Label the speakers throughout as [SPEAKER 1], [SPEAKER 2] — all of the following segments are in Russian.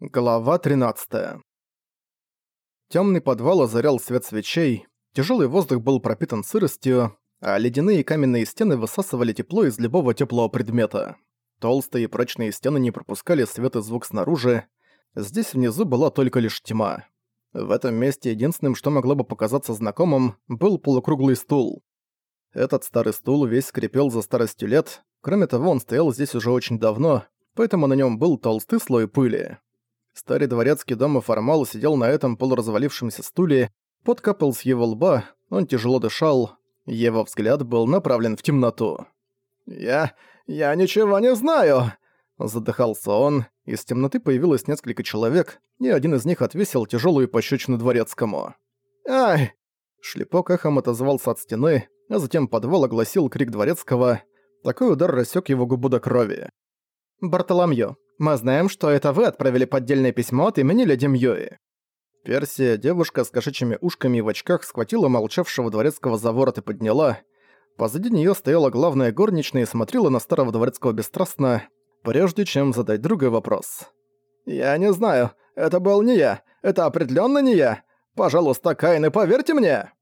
[SPEAKER 1] Глава 13. Темный подвал озарял свет свечей, тяжелый воздух был пропитан сыростью, а ледяные каменные стены высасывали тепло из любого теплого предмета. Толстые и прочные стены не пропускали свет и звук снаружи. Здесь внизу была только лишь тьма. В этом месте единственным, что могло бы показаться знакомым, был полукруглый стул. Этот старый стул весь скрипел за старостью лет, кроме того, он стоял здесь уже очень давно, поэтому на нем был толстый слой пыли. Старый дворецкий дома Формал сидел на этом полуразвалившемся стуле, пот капал с его лба, он тяжело дышал, его взгляд был направлен в темноту. «Я... я ничего не знаю!» Задыхался он, из темноты появилось несколько человек, и один из них отвесил тяжелую пощечину дворецкому. «Ай!» Шлепок эхом отозвался от стены, а затем подвал огласил крик дворецкого. Такой удар рассек его губу до крови. «Бартоломью, мы знаем, что это вы отправили поддельное письмо от имени леди Мьюи». Персия, девушка с кошачьими ушками и в очках, схватила молчавшего дворецкого за ворот и подняла. Позади неё стояла главная горничная и смотрела на старого дворецкого бесстрастно, прежде чем задать другой вопрос. «Я не знаю. Это был не я. Это определённо не я. Пожалуйста, Каин, поверьте мне!»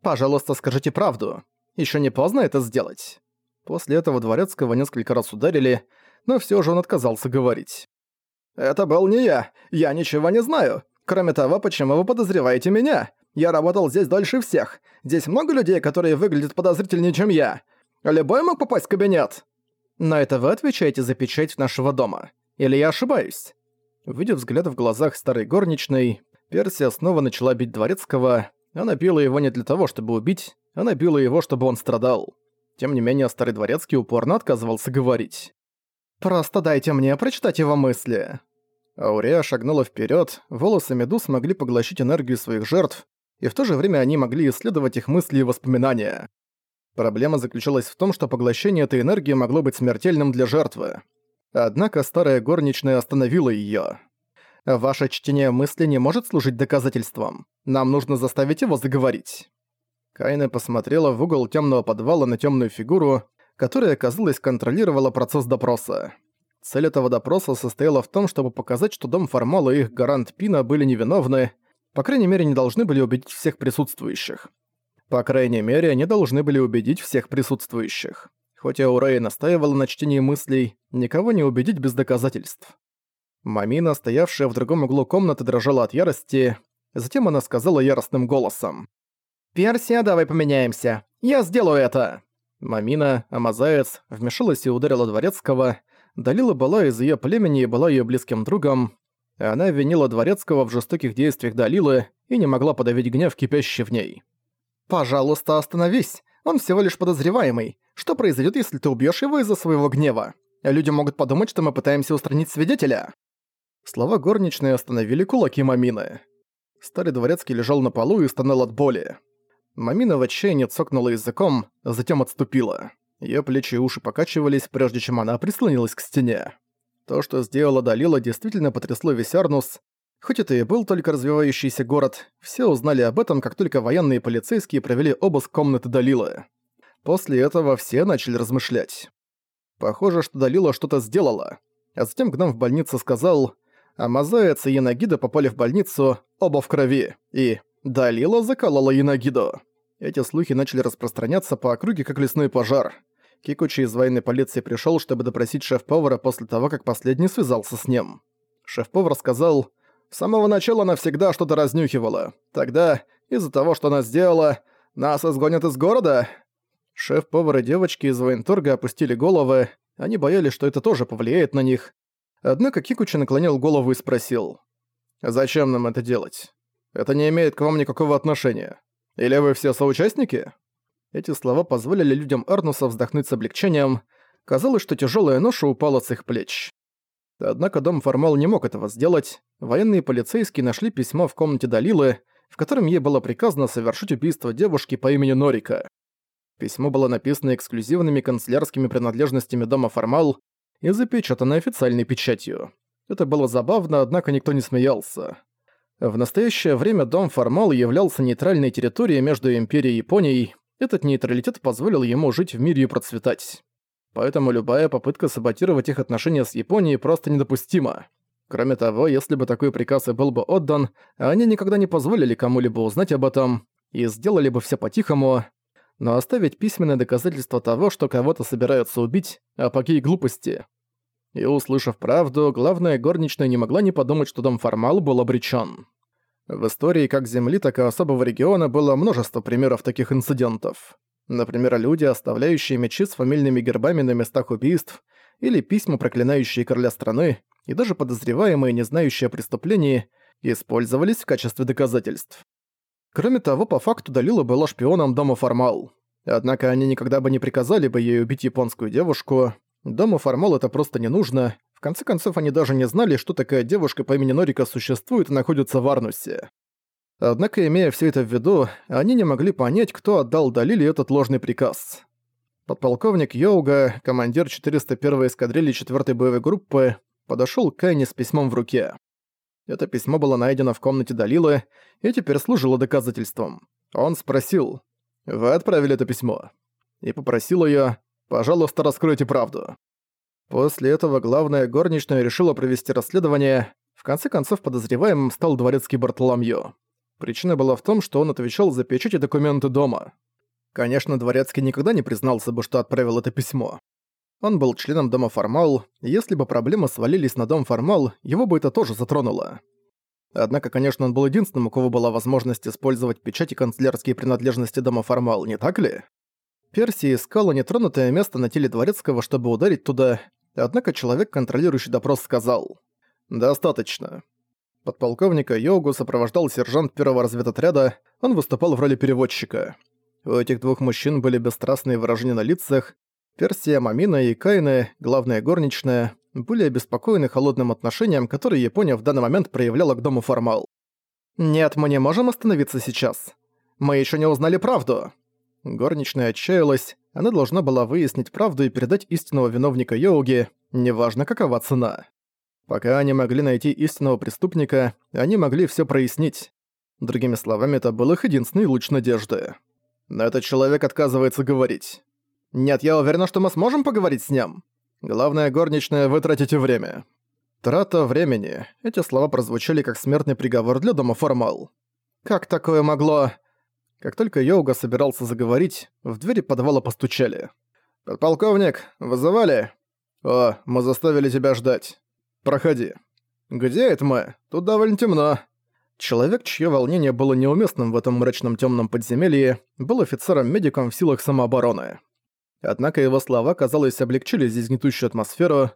[SPEAKER 1] «Пожалуйста, скажите правду. Ещё не поздно это сделать». После этого дворецкого несколько раз ударили, но все же он отказался говорить. «Это был не я. Я ничего не знаю. Кроме того, почему вы подозреваете меня? Я работал здесь дольше всех. Здесь много людей, которые выглядят подозрительнее, чем я. Любой мог попасть в кабинет». «Но это вы отвечаете за печать нашего дома. Или я ошибаюсь?» Увидев взгляд в глазах старой горничной, Персия снова начала бить Дворецкого. Она била его не для того, чтобы убить, она била его, чтобы он страдал. Тем не менее, старый Дворецкий упорно отказывался говорить. Просто дайте мне прочитать его мысли». Ауреа шагнула вперед, волосы медуз могли поглощить энергию своих жертв, и в то же время они могли исследовать их мысли и воспоминания. Проблема заключалась в том, что поглощение этой энергии могло быть смертельным для жертвы. Однако старая горничная остановила её. «Ваше чтение мысли не может служить доказательством. Нам нужно заставить его заговорить». Кайна посмотрела в угол тёмного подвала на тёмную фигуру, которая, казалось, контролировала процесс допроса. Цель этого допроса состояла в том, чтобы показать, что дом Формала и их гарант Пина были невиновны, по крайней мере, не должны были убедить всех присутствующих. По крайней мере, они должны были убедить всех присутствующих. Хоть Аурей настаивала на чтении мыслей, никого не убедить без доказательств. Мамина, стоявшая в другом углу комнаты, дрожала от ярости. Затем она сказала яростным голосом. «Персия, давай поменяемся. Я сделаю это!» Мамина, Амазаец, вмешалась и ударила Дворецкого. Далила была из ее племени и была ее близким другом. Она винила Дворецкого в жестоких действиях Далилы и не могла подавить гнев, кипящий в ней. «Пожалуйста, остановись. Он всего лишь подозреваемый. Что произойдет, если ты убьешь его из-за своего гнева? Люди могут подумать, что мы пытаемся устранить свидетеля». Слова горничной остановили кулаки Мамины. Старый дворецкий лежал на полу и стонал от боли. Мамина в отчаянии цокнула языком, затем отступила. Её плечи и уши покачивались, прежде чем она прислонилась к стене. То, что сделала Далила, действительно потрясло весь Арнус. Хоть это и был только развивающийся город, все узнали об этом, как только военные и полицейские провели обыск комнаты Далилы. После этого все начали размышлять. Похоже, что Далила что-то сделала. А затем гном в больнице сказал, а Мазаец и Янагида попали в больницу, оба в крови, и Далила заколола Янагиду. Эти слухи начали распространяться по округе, как лесной пожар. Кикучи из военной полиции пришёл, чтобы допросить шеф-повара после того, как последний связался с ним. Шеф-повар сказал, «С самого начала она всегда что-то разнюхивала. Тогда, из-за того, что она сделала, нас изгонят из города?» Шеф-повар и девочки из военторга опустили головы, они боялись, что это тоже повлияет на них. Однако Кикучи наклонил голову и спросил, «Зачем нам это делать? Это не имеет к вам никакого отношения. Или вы все соучастники?» Эти слова позволили людям Арнуса вздохнуть с облегчением. Казалось, что тяжелая ноша упала с их плеч. Однако дом Формал не мог этого сделать. Военные полицейские нашли письмо в комнате Далилы, в котором ей было приказано совершить убийство девушки по имени Норика. Письмо было написано эксклюзивными канцелярскими принадлежностями дома Формал и запечатано официальной печатью. Это было забавно, однако никто не смеялся. В настоящее время дом Формал являлся нейтральной территорией между Империей и Японией. Этот нейтралитет позволил ему жить в мире и процветать. Поэтому любая попытка саботировать их отношения с Японией просто недопустима. Кроме того, если бы такой приказ и был бы отдан, они никогда не позволили кому-либо узнать об этом и сделали бы все по-тихому, но оставить письменное доказательство того, что кого-то собираются убить, а апогей глупости. И услышав правду, главная горничная не могла не подумать, что дом Формал был обречен. В истории как Земли, так и особого региона было множество примеров таких инцидентов. Например, люди, оставляющие мечи с фамильными гербами на местах убийств, или письма, проклинающие короля страны, и даже подозреваемые, не знающие о преступлении, использовались в качестве доказательств. Кроме того, по факту Далила была шпионом дома Формал. Однако они никогда бы не приказали бы ей убить японскую девушку. Дому Формал это просто не нужно. В конце концов, они даже не знали, что такая девушка по имени Норика существует и находится в Арнусе. Однако, имея все это в виду, они не могли понять, кто отдал Далиле этот ложный приказ. Подполковник Йоуга, командир 401-й эскадрильи 4-й боевой группы, подошёл к Кайне с письмом в руке. Это письмо было найдено в комнате Далилы и теперь служило доказательством. Он спросил, «Вы отправили это письмо?» И попросил её, «Пожалуйста, раскройте правду». После этого главная горничная решила провести расследование. В конце концов, подозреваемым стал дворецкий Бартоломью. Причина была в том, что он отвечал за печать и документы дома. Конечно, дворецкий никогда не признался бы, что отправил это письмо. Он был членом дома Формал, и если бы проблемы свалились на дом Формал, его бы это тоже затронуло. Однако, конечно, он был единственным, у кого была возможность использовать печать и канцлерские принадлежности дома Формал, не так ли? Персия искала нетронутое место на теле Дворецкого, чтобы ударить туда, однако человек, контролирующий допрос, сказал «Достаточно». Подполковника Йогу сопровождал сержант первого разведотряда, он выступал в роли переводчика. У этих двух мужчин были бесстрастные выражения на лицах, Персия, Мамина и Кайны, главная горничная, были обеспокоены холодным отношением, которое Япония в данный момент проявляла к дому Формал. «Нет, мы не можем остановиться сейчас. Мы еще не узнали правду». Горничная отчаялась, она должна была выяснить правду и передать истинного виновника Йоуги, неважно какова цена. Пока они могли найти истинного преступника, они могли все прояснить. Другими словами, это был их единственный луч надежды. Но этот человек отказывается говорить. «Нет, я уверена, что мы сможем поговорить с ним. Главное, горничная, вы тратите время». «Трата времени». Эти слова прозвучали как смертный приговор для дома Формал. «Как такое могло...» Как только Йоуга собирался заговорить, в двери подвала постучали. «Подполковник, вызывали?» «О, мы заставили тебя ждать. Проходи». «Где это мы? Тут довольно темно». Человек, чье волнение было неуместным в этом мрачном темном подземелье, был офицером-медиком в силах самообороны. Однако его слова, казалось, облегчили здесь гнетущую атмосферу.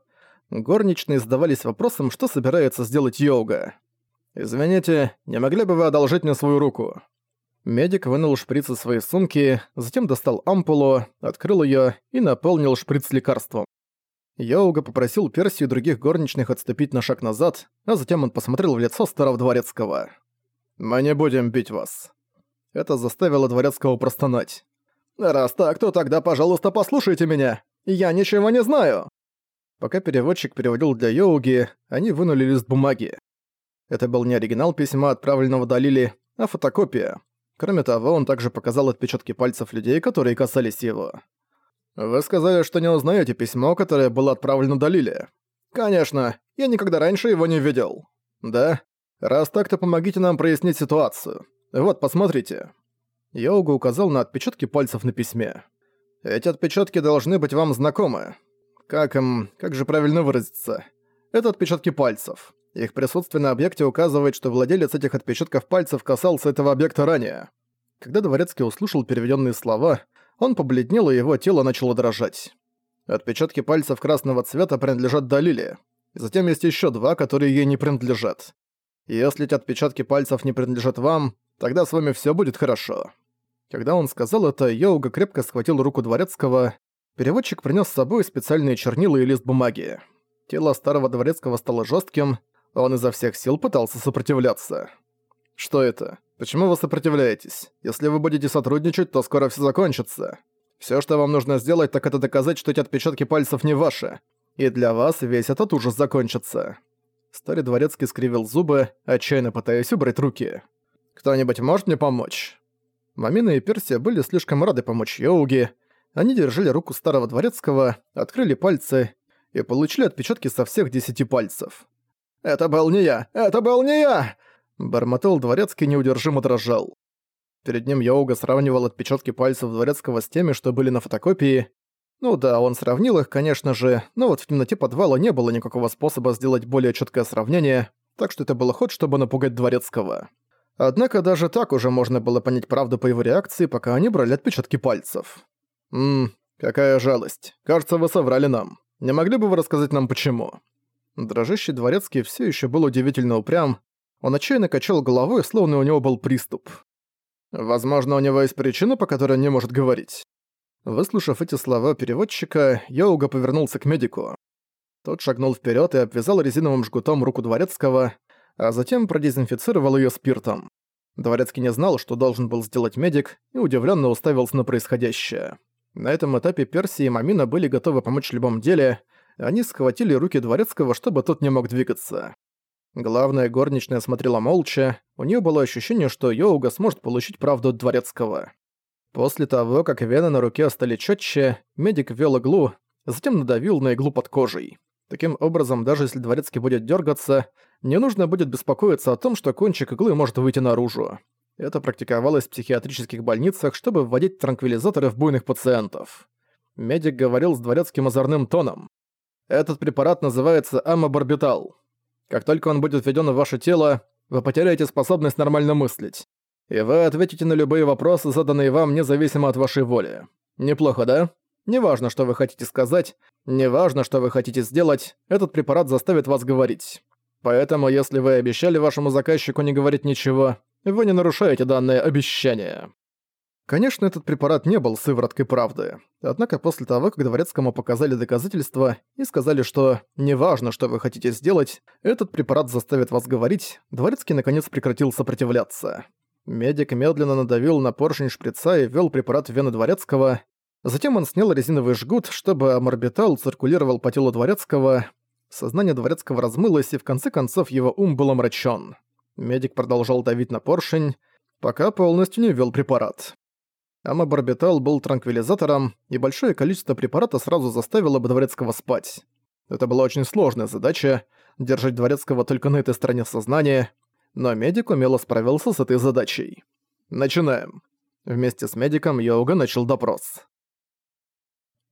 [SPEAKER 1] Горничные задавались вопросом, что собирается сделать Йога. «Извините, не могли бы вы одолжить мне свою руку?» Медик вынул шприц из своей сумки, затем достал ампулу, открыл её и наполнил шприц лекарством. Йоуга попросил Персию и других горничных отступить на шаг назад, а затем он посмотрел в лицо старого дворецкого. «Мы не будем бить вас». Это заставило дворецкого простонать. «Раз так, то тогда, пожалуйста, послушайте меня. Я ничего не знаю». Пока переводчик переводил для Йоуги, они вынули лист бумаги. Это был не оригинал письма, отправленного Далили, а фотокопия. Кроме того, он также показал отпечатки пальцев людей, которые касались его. «Вы сказали, что не узнаете письмо, которое было отправлено Далиле?» «Конечно, я никогда раньше его не видел». «Да? Раз так, то помогите нам прояснить ситуацию. Вот, посмотрите». Йоуга указал на отпечатки пальцев на письме. «Эти отпечатки должны быть вам знакомы. Как им... как же правильно выразиться? Это отпечатки пальцев. Их присутствие на объекте указывает, что владелец этих отпечатков пальцев касался этого объекта ранее». Когда Дворецкий услышал переведенные слова, он побледнел, и его тело начало дрожать. Отпечатки пальцев красного цвета принадлежат Далиле. Затем есть еще два, которые ей не принадлежат. Если эти отпечатки пальцев не принадлежат вам, Тогда с вами все будет хорошо». Когда он сказал это, Йоуга крепко схватил руку дворецкого. Переводчик принес с собой специальные чернила и лист бумаги. Тело старого дворецкого стало жестким, он изо всех сил пытался сопротивляться. «Что это? Почему вы сопротивляетесь? Если вы будете сотрудничать, то скоро все закончится. Все, что вам нужно сделать, так это доказать, что эти отпечатки пальцев не ваши. И для вас весь этот ужас закончится». Старый дворецкий скривил зубы, отчаянно пытаясь убрать руки. «Кто-нибудь может мне помочь?» Мамина и Персия были слишком рады помочь Йоуге. Они держали руку старого дворецкого, открыли пальцы и получили отпечатки со всех десяти пальцев. Это был не я! Это был не я!» Бормотал дворецкий неудержимо дрожал. Перед ним Йоуга сравнивал отпечатки пальцев дворецкого с теми, что были на фотокопии. Ну да, он сравнил их, конечно же, но вот в темноте подвала не было никакого способа сделать более четкое сравнение, так что это был ход, чтобы напугать дворецкого. Однако даже так уже можно было понять правду по его реакции, пока они брали отпечатки пальцев. «Ммм, какая жалость. Кажется, вы соврали нам. Не могли бы вы рассказать нам почему?» Дрожащий дворецкий все еще был удивительно упрям. Он отчаянно качал головой, словно у него был приступ. Возможно, у него есть причина, по которой он не может говорить. Выслушав эти слова переводчика, Йоуга повернулся к медику. Тот шагнул вперед и обвязал резиновым жгутом руку дворецкого, а затем продезинфицировал ее спиртом. Дворецкий не знал, что должен был сделать медик, и удивленно уставился на происходящее. На этом этапе Перси и Мамина были готовы помочь в любом деле, они схватили руки Дворецкого, чтобы тот не мог двигаться. Главная горничная смотрела молча, у нее было ощущение, что Йоуга сможет получить правду от Дворецкого. После того, как вены на руке стали четче, медик ввел иглу, затем надавил на иглу под кожей. Таким образом, даже если Дворецкий будет дергаться, не нужно будет беспокоиться о том, что кончик иглы может выйти наружу. Это практиковалось в психиатрических больницах, чтобы вводить транквилизаторы в буйных пациентов. Медик говорил с дворецким озорным тоном. Этот препарат называется амобарбитал. Как только он будет введен в ваше тело, вы потеряете способность нормально мыслить. И вы ответите на любые вопросы, заданные вам, независимо от вашей воли. Неплохо, да? Неважно, что вы хотите сказать, неважно, что вы хотите сделать, этот препарат заставит вас говорить. Поэтому, если вы обещали вашему заказчику не говорить ничего, вы не нарушаете данное обещание. Конечно, этот препарат не был сывороткой правды. Однако после того, как Дворецкому показали доказательства и сказали, что неважно, что вы хотите сделать, этот препарат заставит вас говорить, Дворецкий наконец прекратил сопротивляться. Медик медленно надавил на поршень шприца и ввел препарат в вены Дворецкого. Затем он снял резиновый жгут, чтобы амобарбитал циркулировал по телу Дворецкого. Сознание Дворецкого размылось, и в конце концов его ум был омрачен. Медик продолжал давить на поршень, пока полностью не ввел препарат. Амобарбитал был транквилизатором, и большое количество препарата сразу заставило бы Дворецкого спать. Это была очень сложная задача — держать Дворецкого только на этой стороне сознания, но медик умело справился с этой задачей. Начинаем. Вместе с медиком Йоуга начал допрос.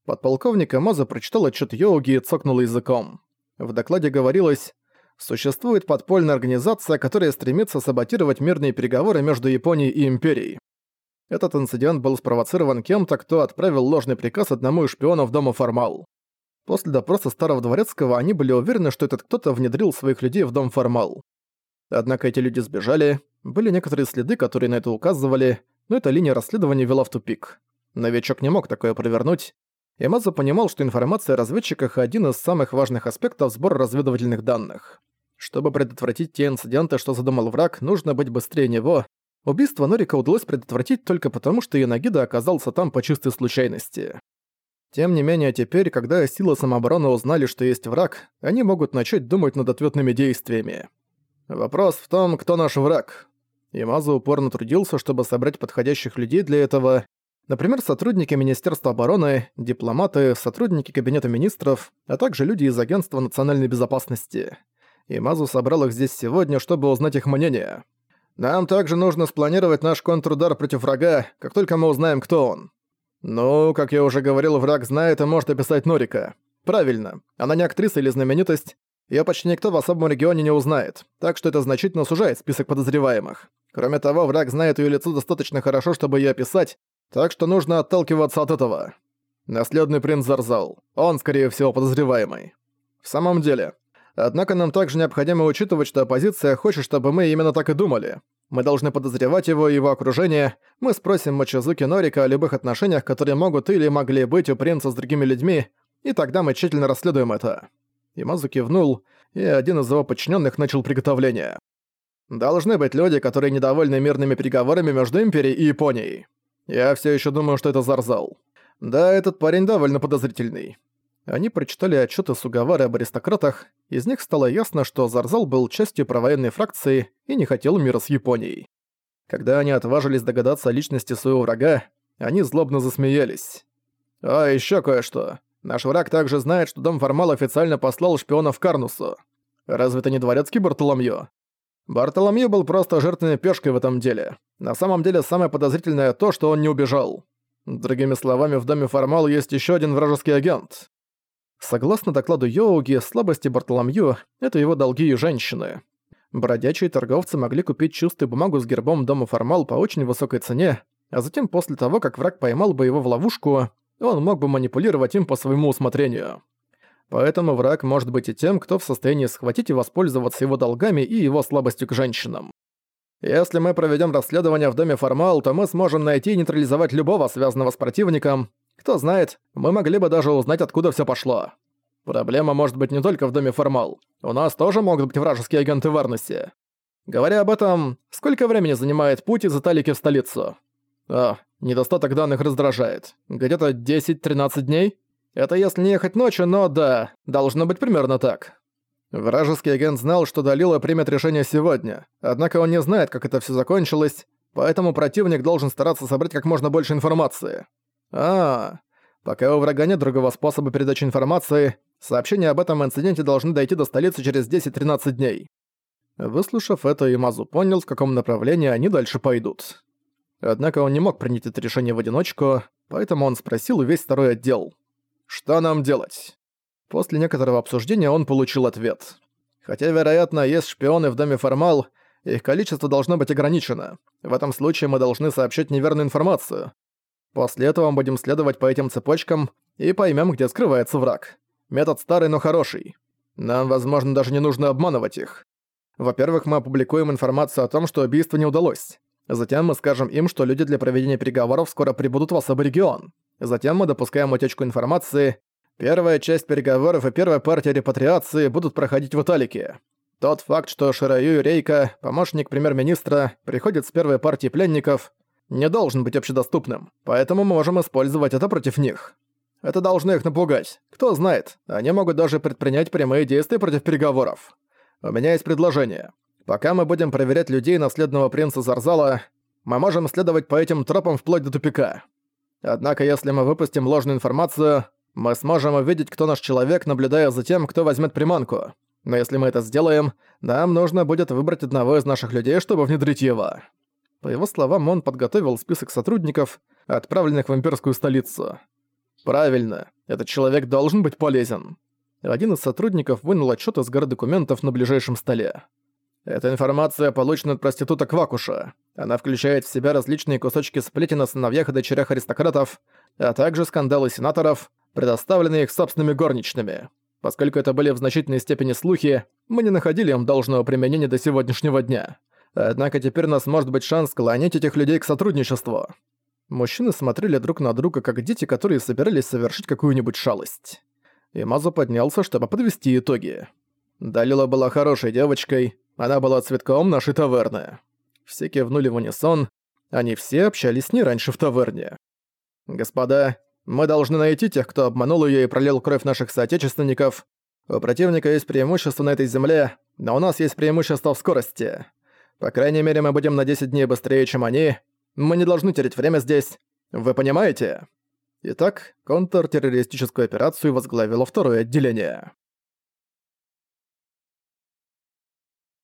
[SPEAKER 1] Подполковник Амаза прочитал отчет Йоуги и цокнул языком. В докладе говорилось, существует подпольная организация, которая стремится саботировать мирные переговоры между Японией и Империей. Этот инцидент был спровоцирован кем-то, кто отправил ложный приказ одному из шпионов дома Формал. После допроса старого дворецкого они были уверены, что этот кто-то внедрил своих людей в дом Формал. Однако эти люди сбежали, были некоторые следы, которые на это указывали, но эта линия расследования вела в тупик. Новичок не мог такое провернуть. Ямаза понимал, что информация о разведчиках – один из самых важных аспектов сбора разведывательных данных. Чтобы предотвратить те инциденты, что задумал враг, нужно быть быстрее него, Убийство Норика удалось предотвратить только потому, что Янагида оказался там по чистой случайности. Тем не менее, теперь, когда силы самообороны узнали, что есть враг, они могут начать думать над ответными действиями. Вопрос в том, кто наш враг. Ямазу упорно трудился, чтобы собрать подходящих людей для этого, например, сотрудники Министерства обороны, дипломаты, сотрудники Кабинета министров, а также люди из Агентства национальной безопасности. Ямазу собрал их здесь сегодня, чтобы узнать их мнение. Нам также нужно спланировать наш контрудар против врага, как только мы узнаем, кто он. Ну, как я уже говорил, враг знает и может описать Норика. Правильно, она не актриса или знаменитость. Её почти никто в особом регионе не узнает, так что это значительно сужает список подозреваемых. Кроме того, враг знает её лицо достаточно хорошо, чтобы её описать, так что нужно отталкиваться от этого. Наследный принц Зарзал. Он, скорее всего, подозреваемый. В самом деле, Однако нам также необходимо учитывать, что оппозиция хочет, чтобы мы именно так и думали. Мы должны подозревать его и его окружение, мы спросим Мачизуки Норика о любых отношениях, которые могут или могли быть у принца с другими людьми, и тогда мы тщательно расследуем это». Ямазу кивнул, и один из его подчиненных начал приготовление. «Должны быть люди, которые недовольны мирными переговорами между Империей и Японией. Я все еще думаю, что это Зарзал. Да, этот парень довольно подозрительный. Они прочитали отчеты Сугавары об аристократах, из них стало ясно, что Зарзал был частью провоенной фракции и не хотел мира с Японией. Когда они отважились догадаться о личности своего врага, они злобно засмеялись. «А еще кое-что. Наш враг также знает, что Дом Формал официально послал шпионов Карнусу. Разве это не дворецкий Бартоломью? Бартоломью был просто жертвенной пешкой в этом деле. На самом деле самое подозрительное то, что он не убежал. Другими словами, в доме Формал есть еще один вражеский агент. Согласно докладу Йоуги, слабости Бартоломью — это его долги и женщины. Бродячие торговцы могли купить чистую бумагу с гербом дома Формал по очень высокой цене, а затем после того, как враг поймал бы его в ловушку, он мог бы манипулировать им по своему усмотрению. Поэтому враг может быть и тем, кто в состоянии схватить и воспользоваться его долгами и его слабостью к женщинам. Если мы проведем расследование в доме Формал, то мы сможем найти и нейтрализовать любого, связанного с противником. Кто знает, мы могли бы даже узнать, откуда все пошло. Проблема может быть не только в доме Формал. У нас тоже могут быть вражеские агенты в Арнесе. Говоря об этом, сколько времени занимает путь из Италики в столицу? А, недостаток данных раздражает. Где-то 10-13 дней? Это если не ехать ночью, но да, должно быть примерно так. Вражеский агент знал, что Далила примет решение сегодня, однако он не знает, как это все закончилось, поэтому противник должен стараться собрать как можно больше информации. А, пока у врага нет другого способа передачи информации, сообщения об этом инциденте должны дойти до столицы через 10-13 дней. Выслушав это, Имазу понял, в каком направлении они дальше пойдут. Однако он не мог принять это решение в одиночку, поэтому он спросил весь второй отдел. Что нам делать? После некоторого обсуждения он получил ответ. Хотя, вероятно, есть шпионы в доме Формал, их количество должно быть ограничено. В этом случае мы должны сообщить неверную информацию. После этого мы будем следовать по этим цепочкам и поймем, где скрывается враг. Метод старый, но хороший. Нам, возможно, даже не нужно обманывать их. Во-первых, мы опубликуем информацию о том, что убийство не удалось. Затем мы скажем им, что люди для проведения переговоров скоро прибудут в особый регион. Затем мы допускаем утечку информации. Первая часть переговоров и первая партия репатриации будут проходить в Италике. Тот факт, что Шираю Рейка, помощник премьер-министра, приходит с первой партии пленников, не должен быть общедоступным, поэтому мы можем использовать это против них. Это должно их напугать. Кто знает, они могут даже предпринять прямые действия против переговоров. У меня есть предложение. Пока мы будем проверять людей наследного принца Зарзала, мы можем следовать по этим тропам вплоть до тупика. Однако если мы выпустим ложную информацию, мы сможем увидеть, кто наш человек, наблюдая за тем, кто возьмет приманку. Но если мы это сделаем, нам нужно будет выбрать одного из наших людей, чтобы внедрить его». По его словам, он подготовил список сотрудников, отправленных в имперскую столицу. «Правильно, этот человек должен быть полезен». Один из сотрудников вынул отчет из горы документов на ближайшем столе. Эта информация получена от проститута Квакуша. Она включает в себя различные кусочки сплетен о сыновьях и дочерях аристократов, а также скандалы сенаторов, предоставленные их собственными горничными. Поскольку это были в значительной степени слухи, мы не находили им должного применения до сегодняшнего дня. Однако теперь у нас может быть шанс склонить этих людей к сотрудничеству. Мужчины смотрели друг на друга, как дети, которые собирались совершить какую-нибудь шалость. И Мазу поднялся, чтобы подвести итоги. Далила была хорошей девочкой, она была цветком нашей таверны. Все кивнули в унисон, они все общались с ней раньше в таверне. «Господа, мы должны найти тех, кто обманул её и пролил кровь наших соотечественников. У противника есть преимущество на этой земле, но у нас есть преимущество в скорости. По крайней мере, мы будем на 10 дней быстрее, чем они. Мы не должны терять время здесь. Вы понимаете?» Итак, контртеррористическую операцию возглавило второе отделение.